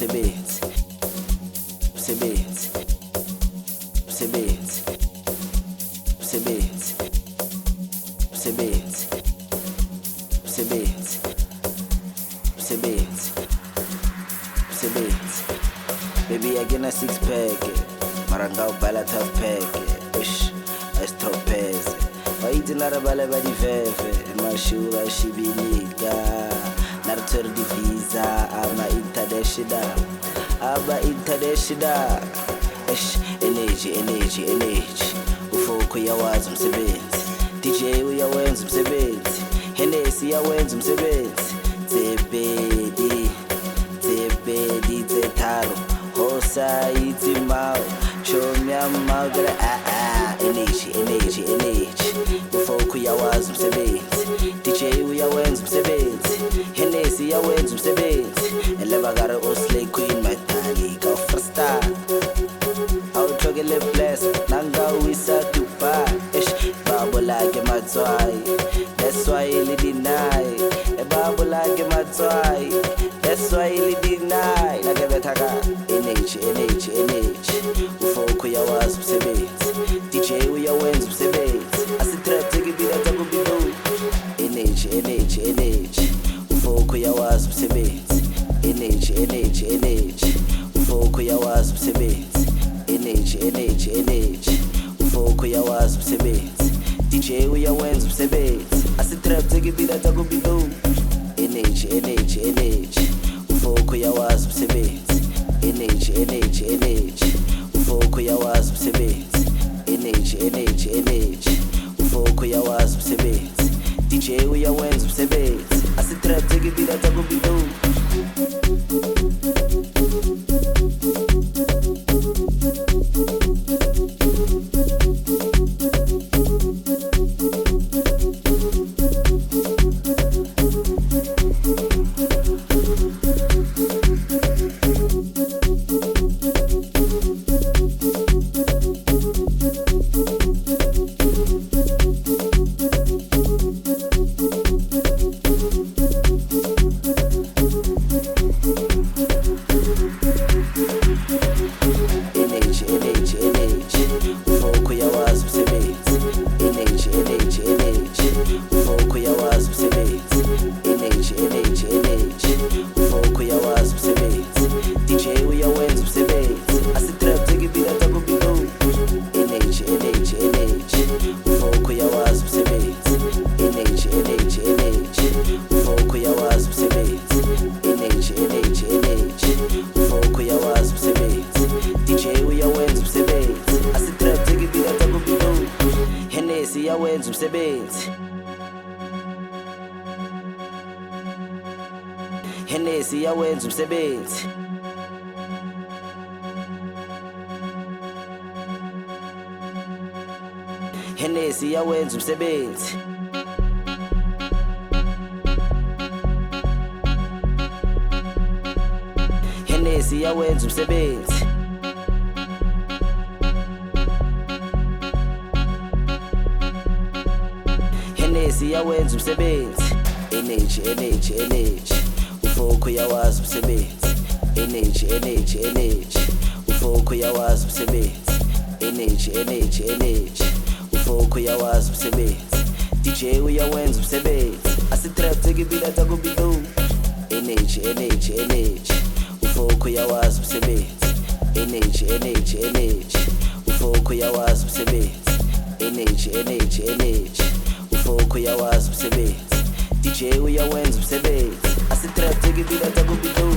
umsebenzi umsebenzi umsebenzi umsebenzi umsebenzi umsebenzi umsebenzi umsebenzi baby akena six pack. Mara ngawubhala tough pack. Ish asitropeze wayithi narabala ba diveve mashura shibinika naritwere ah, divisa ama international ama international ish energy energy energy. Ufoku uyawazi umsebenzi. Dj uyawenza umsebenzi. Henesi uyawenza umsebenzi. Dzebedi dzebedi dzetaro hosa idzimawo chomyamagara aa energy energy energy. Ufoku uyawazi umsebenzi. Dj uyawenza umsebenzi. Henesi uyawenza umsebenzi matswai leswai le dinai e babu lage matswai leswai le dinai. Lake bethaka nh nh nh ufokho uyawazi umsebenzi dj uyawenza umsebenzi. Asitraptekibilatsa kubidoi nh nh nh ufokho uyawazi umsebenzi nh nh nh ufokho uyawazi umsebenzi nh nh nh ufokho uyawazi umsebenzi dj uyawenza umsebenzi. Asitrap tekibila takubido energy energy energy ufoku uyawazi umsebenzi. Energy energy energy ufoku uyawazi umsebenzi. Energy energy energy ufoku uyawazi umsebenzi. Dj uyawenza umsebenzi. Asitrap tekibila takubido wenza umsebenzi. Asidrabe ngibila takubilo nh nh nh ufoko yawazi umsebenzi. Nh nh nh ufoko yawazi umsebenzi. Nh nh nh ufoko yawazi umsebenzi. Dj uyawenza umsebenzi. Asidrabe ngibila takubilo henesi yawenza umsebenzi. Hennessy yawenza umsebenzi. Henesi uyawenza umsebenzi? Henesi uyawenza umsebenzi. Henesi uyawenza umsebenzi. Energy energy energy. Ufoku uyawazi umsebenzi. Energy energy energy. Ufoku uyawazi umsebenzi. Energy energy energy ufoku uyawazi umsebenzi. Dj uyawenza umsebenzi. Asitrap tekibila takubido energy energy energy. Ufoku uyawazi umsebenzi. Energy energy energy. Ufoku uyawazi umsebenzi. Energy energy energy. Ufoku uyawazi umsebenzi. Dj uyawenza umsebenzi. Asitrap tekibila takubido